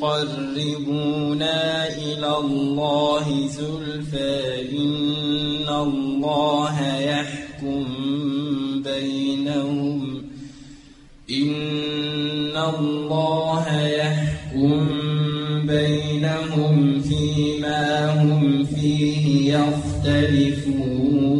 ليقربونا إلى الله زلفى إن الله يحكم بينهم. إن الله يحكم بينهم فيما هم فيه يختلفون.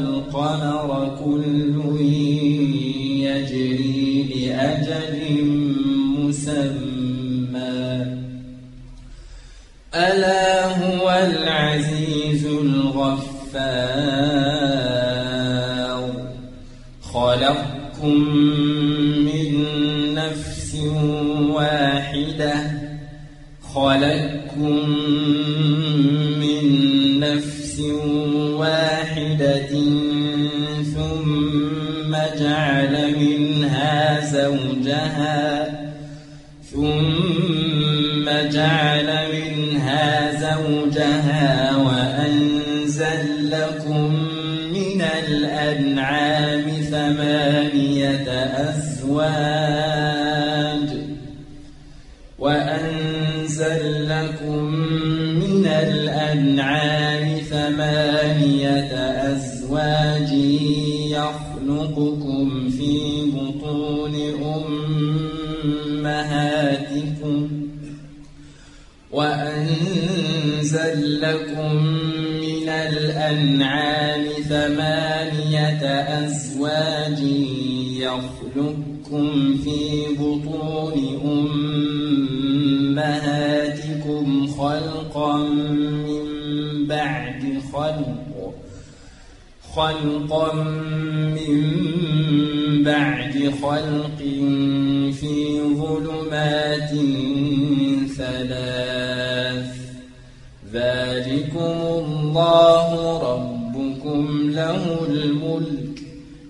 والقمر كل يجري لأجل مسمى. ألا هو العزيز الغفار. خلقكم من نفس واحدة. خلقكم أزواج وأنزل لكم من الأنعام ثمانية أزواج يخلقكم في بطون أمهاتكم وأنزل لكم من الأنعام ثمانية أزواج يخلقكم في بطون أمهاتكم خلقا من بعد خلق خلقا من بعد خلق في ظلمات ثلاث. ذلكم الله ربكم له الملك.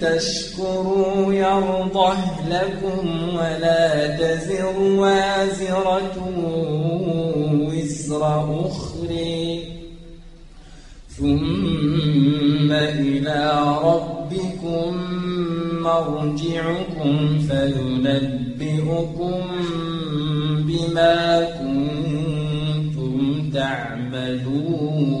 تشكروا يرضه لكم ولا تزر وازرة وزر أخرى. ثم إلى ربكم مرجعكم فينبئكم بما كنتم تعملون.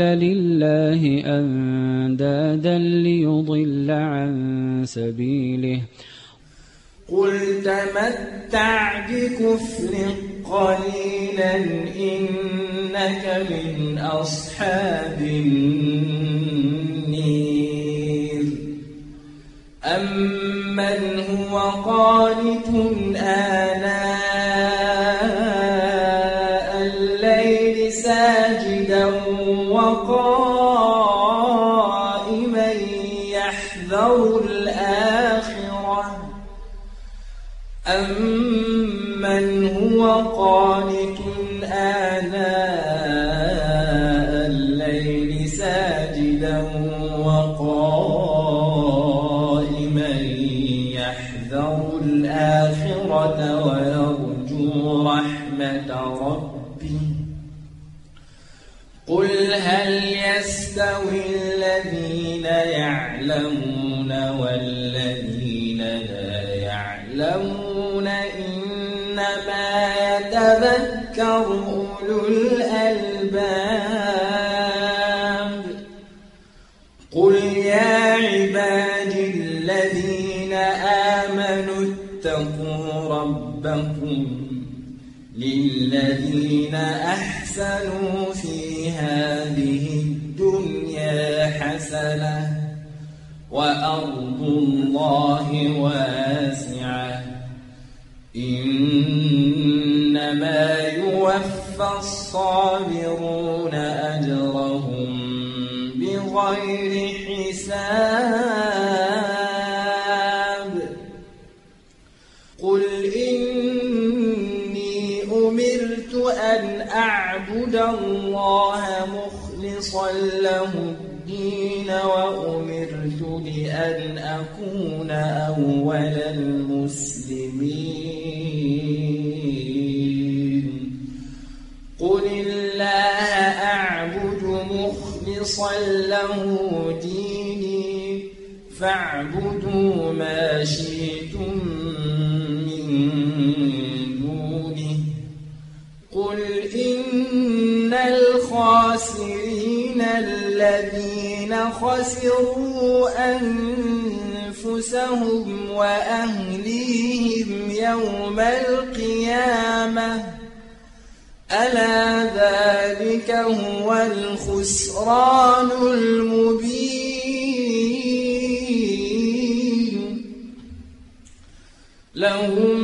لله أندادا ليضل عن سبيله. قل تمتع بكفر قليلا إنك من أصحاب النير. أمن هو قانت آناء الليل ساجدا وقائما يحذر الآخرة. أمن هو قانت هل يستوي الذين يعلمون والذين لا يعلمون إنما يتذكر أولو الألباب؟ قل يا عبادي الذين آمنوا اتقوا ربكم للذين أحسنوا في هذه الدنيا حسنة وأرض الله واسعة. إنما يوفى الصابرون أجرهم بغير حساب. الله مخلصا له الدين وأمرت لأن أكون أول المسلمين. قل الله أعبد مخلصا له ديني فاعبدوا ما شئتم الذين خسروا أنفسهم وأهليهم يوم القيامة. ألا ذلك هو الخسران المبين. لهم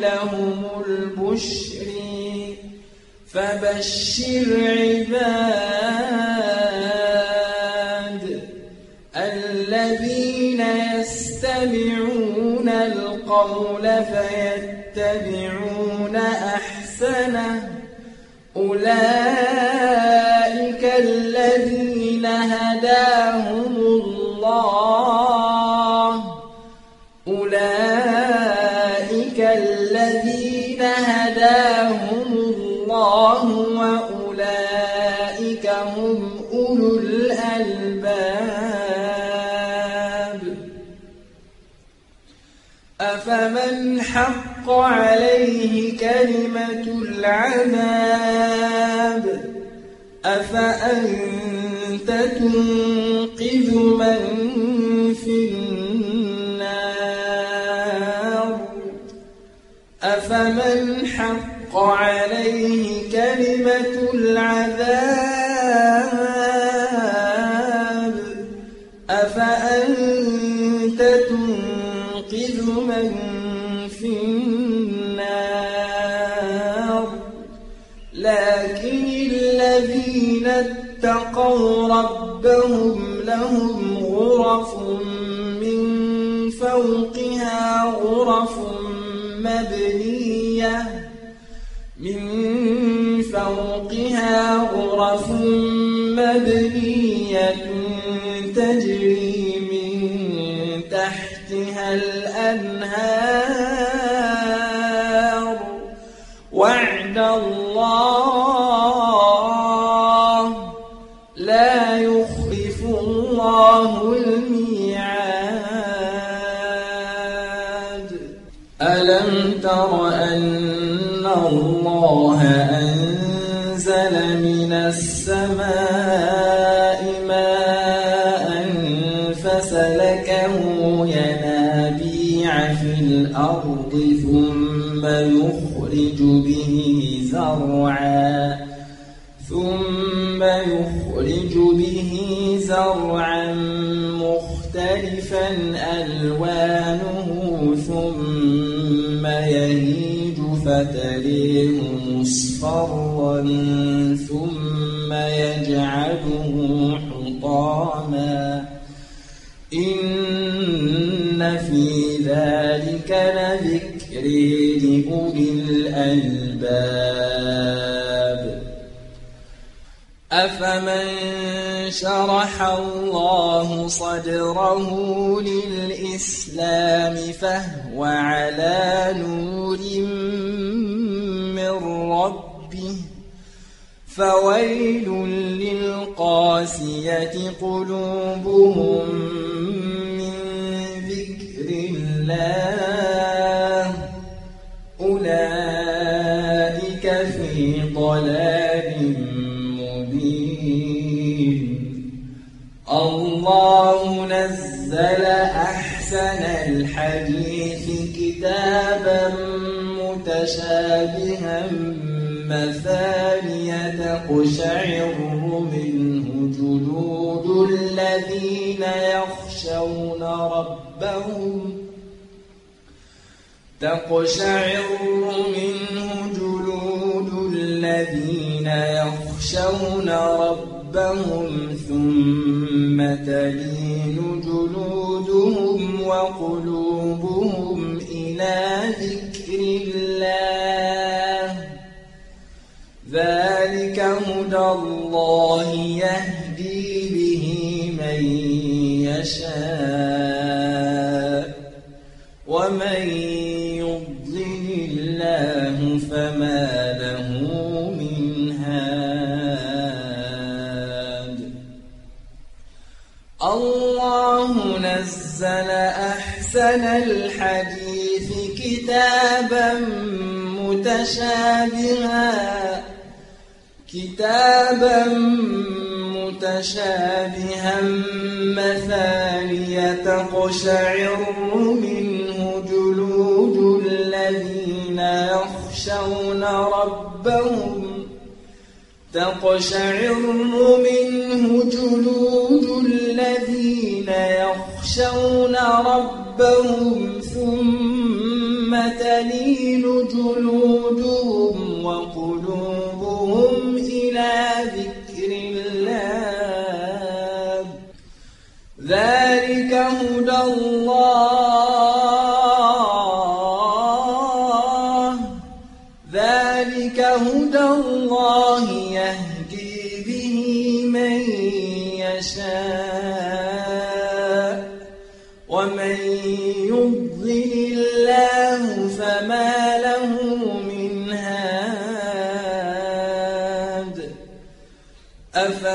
لهم البشر فبشر عباد الذين يستمعون القول فيتبعون أحسنه أولئك أفمن حق عليه كلمة العذاب؟ أفأنت تنقذ من في النار؟ أفمن حق عليه كلمة العذاب؟ من في النار. لكن الذين اتقوا ربهم لهم غرف من فوقها غرف مبنية. من فوقها غرف مبنية. الأنهار. وعد الله لا يخلف الله الميعاد. ألم تر أن الله أنزل من السماء ثم يخرج به زرعا. ثم يخرج به زرعا مختلفا ألوانه ثم يهيج فتريه مصفرا ثم يجعله حطاما. إن في ذلك لذكر لأولي الألباب. أفمن شرح الله صدره للإسلام فهو على نور من ربه. فويل للقاسية قلوبهم من ذكر الله. متشابها مثانية تقشعر منه جلود الذين يخشون ربهم تقشعر منه جلود الذين يخشون ربهم ثم تلين جلودهم وقلوبهم إلى الله. ذلك هدى الله يهدي به من يشاء ومن نزل أحسن الحديث كتابا متشابها. كتابا متشابها. مثانية تقشعر منه جلود الذين يخشون ربهم. تقشعر منه جلود الذين يخشون ربهم ثم تلين جلودهم وقلوبهم إلى ذكر الله. ذلك هدى الله. ذلك هدى الله يهدي به من يشاء.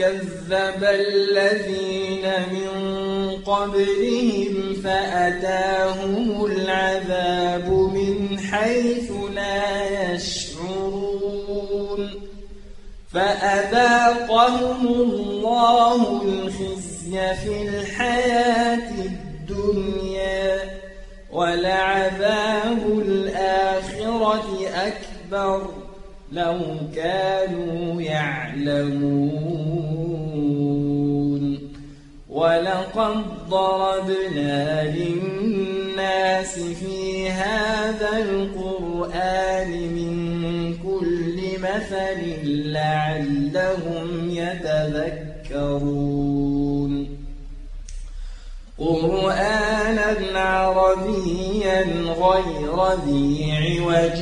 كذب الذين من قبلهم فأتاهم العذاب من حيث لا يشعرون. فأذاقهم الله الخزي في الحياة الدنيا ولعذاب الآخرة أكبر. لو كانوا يعلمون. ولقد ضربنا للناس في هذا القرآن من كل مثل لعلهم يتذكرون. قرآنا عربيا غير ذي عوج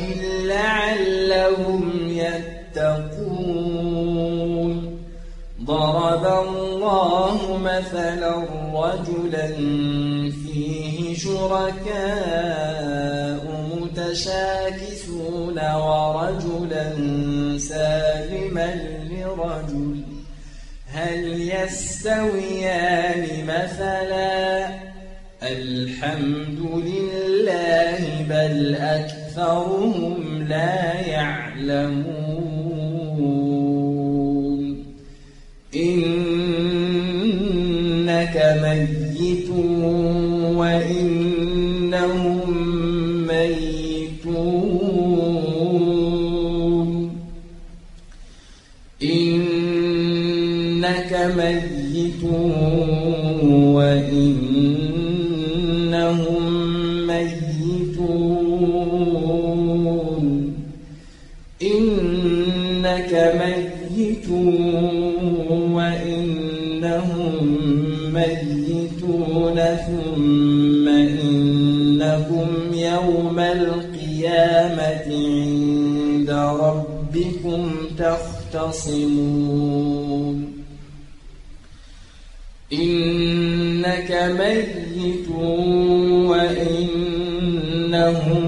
لعلهم يتقون. ضرب الله مثلا رجلا فيه شركاء متشاكسون ورجلا سالما لرجل. هل يستويان مثلا؟ الحمد لله بل أكثرهم لا يعلمون ثم إنكم يوم القيامة عند ربكم تختصمون. إنك ميت وإنهم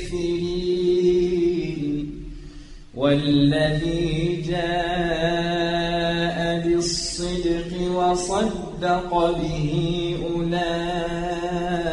والذي جاء بالصدق وصدق به أولئك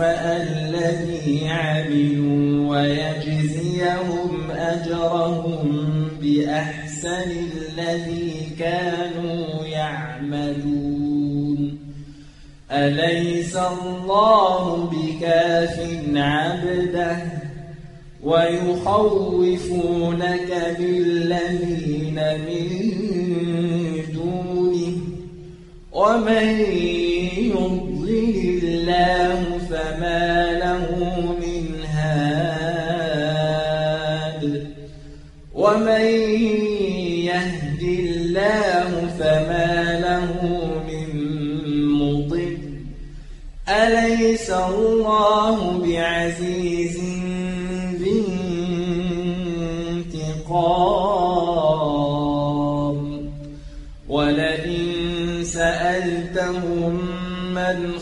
الذي عملوا ويجزيهم أجرهم بأحسن الذي كانوا يعملون أليس الله بكاف عبده ويخوفونك بالذين من دونه ومن يضلل الله فما له من هاد ومن يهد الله فما له من مضل أليس الله بعزيز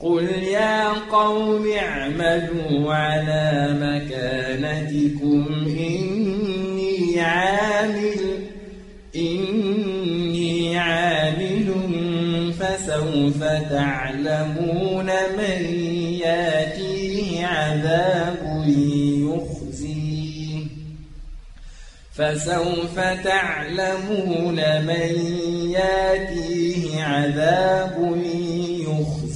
قل يا قوم اعملوا على مكانتكم إني عامل إني عامل فسوف تعلمون من ياتيه عذاب فسوف تعلمون من ياتيه عذاب يخزيه.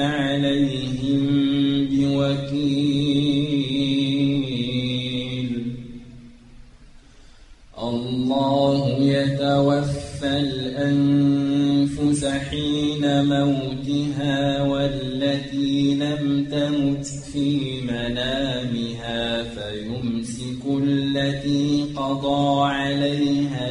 عليهم بوكيل. الله يتوفى الأنفس حين موتها والتي لم تمت في منامها فيمسك التي قضى عليها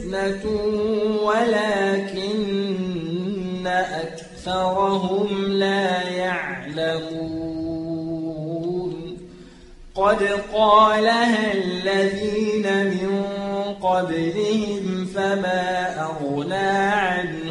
ولكن أكثرهم لا يعلمون. قد قالها الذين من قبلهم فما أغنى عنهم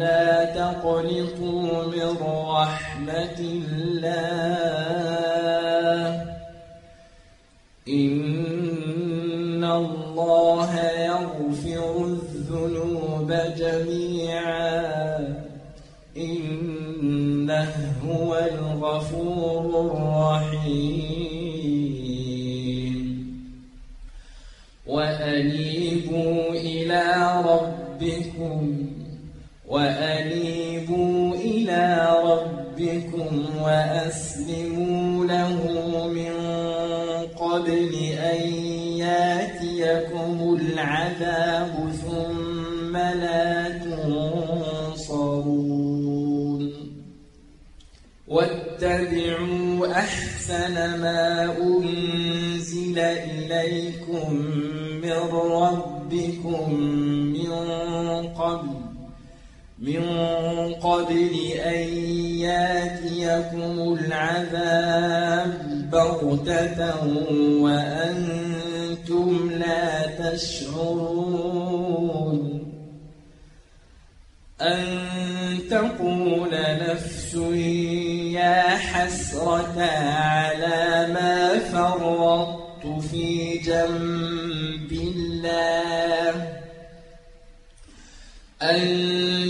لا تقنطوا من رحمة الله. إن الله يغفر الذنوب جميعا. إنه هو الغفور الرحيم. وأنيبوا إلى ربكم وأنيبوا إلى ربكم وأسلموا له من قبل أن يأتيكم العذاب ثم لا تنصرون. واتبعوا أحسن ما أنزل إليكم من ربكم من قبل من قبل أن يأتيكم العذاب بغتة وأنتم لا تشعرون أن تقول نفس يا حسرة على ما فرطت في جنب الله أن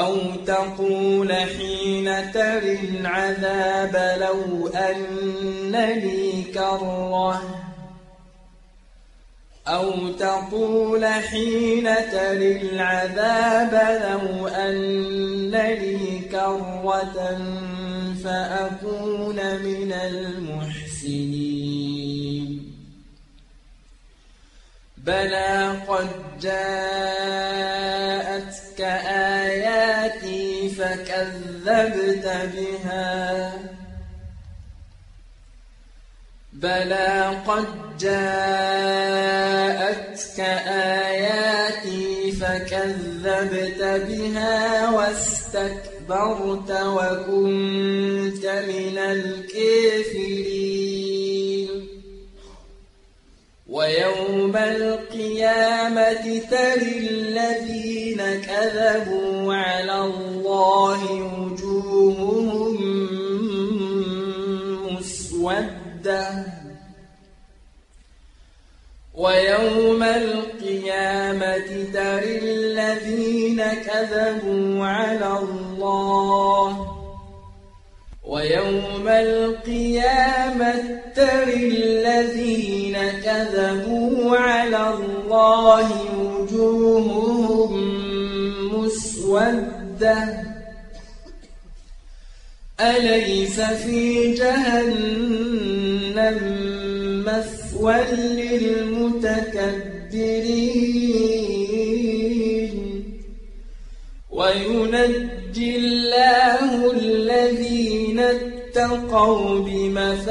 أو تقول حين تري العذاب لو أن لي كرة. أو تقول حين تري العذاب لو أن لي كرة فأكون من المحسنين. بلى قد آياتي فكذبت بها. بلى قد جاءتك آياتي فكذبت بها واستكبرت وكنت من الكافرين. ويوم القيامة ترى الذين كذبوا على الله وجوههم مسودة. ويوم القيامة ترى الذين كذبوا على الله. ويوم القيامة ترى الذين كذبوا على الله وجوههم مسودة. أليس في جهنم مثوى للمتكبرين؟ وينجي الله الذين اتقوا بمفازتهم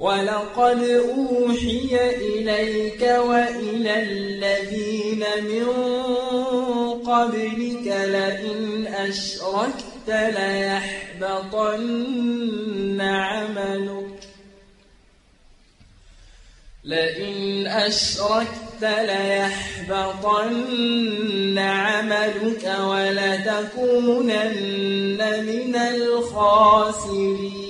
ولقد أوحي إليك وإلى الذين من قبلك لئن أشركت ليحبطن عملك لئن أشركت ليحبطن عملك ولتكونن من الخاسرين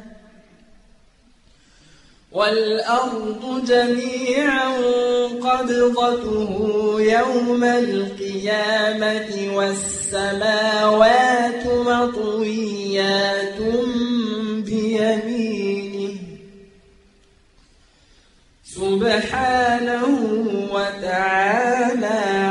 والأرض جميعا قبضته يوم القيامة والسماوات مطويات بيمينه. سبحانه وتعالى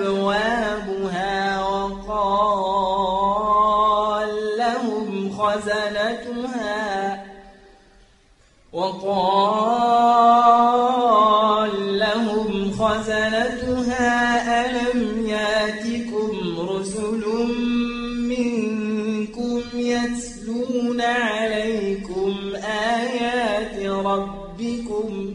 أبوابها وقال لهم خزنتها وقال لهم خزنتها ألم يأتكم رسل منكم يتلون عليكم آيات ربكم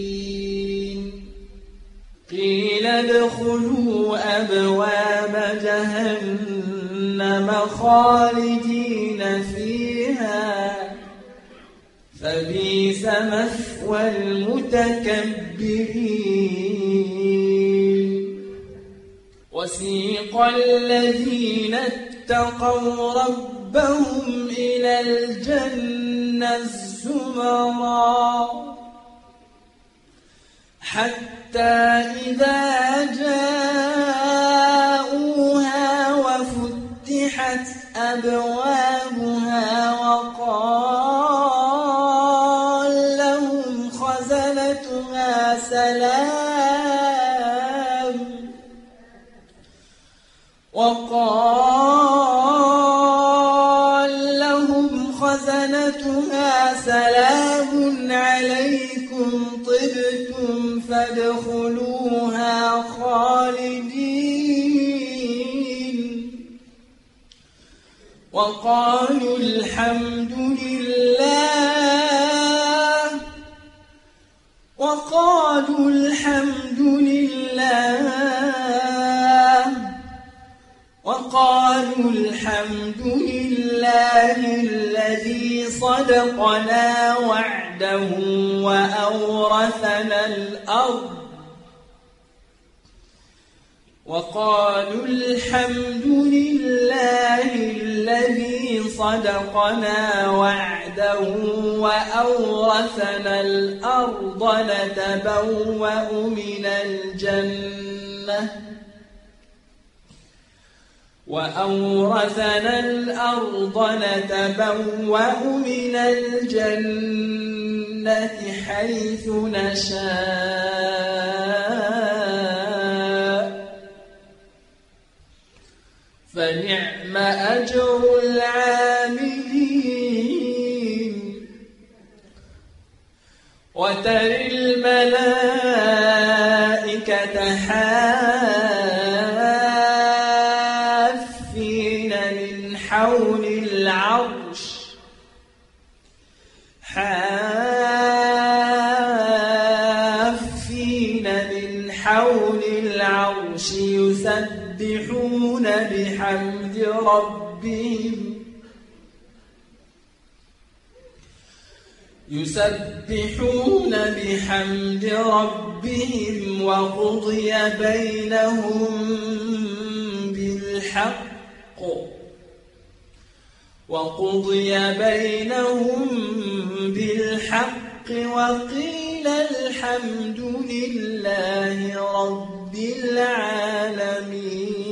قيل ادخلوا أبواب جهنم خالدين فيها. فبئس مثوى المتكبرين. وسيق الذين اتقوا ربهم إلى الجنة الزمرا. حتى إذا جاءوها وفتحت أبوابها وقال لهم خزنتها سلام وقالوا الحمد لله. وقالوا الحمد لله. وقالوا الحمد لله الذي صدقنا وعده وأورثنا الأرض وقالوا الحمد لله الذي صدقنا وعده وأورثنا الأرض نتبوأ من الجنة وأورثنا الأرض نتبوأ من الجنة حيث نشاء. فنعم أجر العاملين وترى الملائكة يسبحون بحمد ربهم. يسبحون بحمد ربهم وقضي بينهم بالحق. وقضي بينهم بالحق وقيل الحمد لله رب العالمين.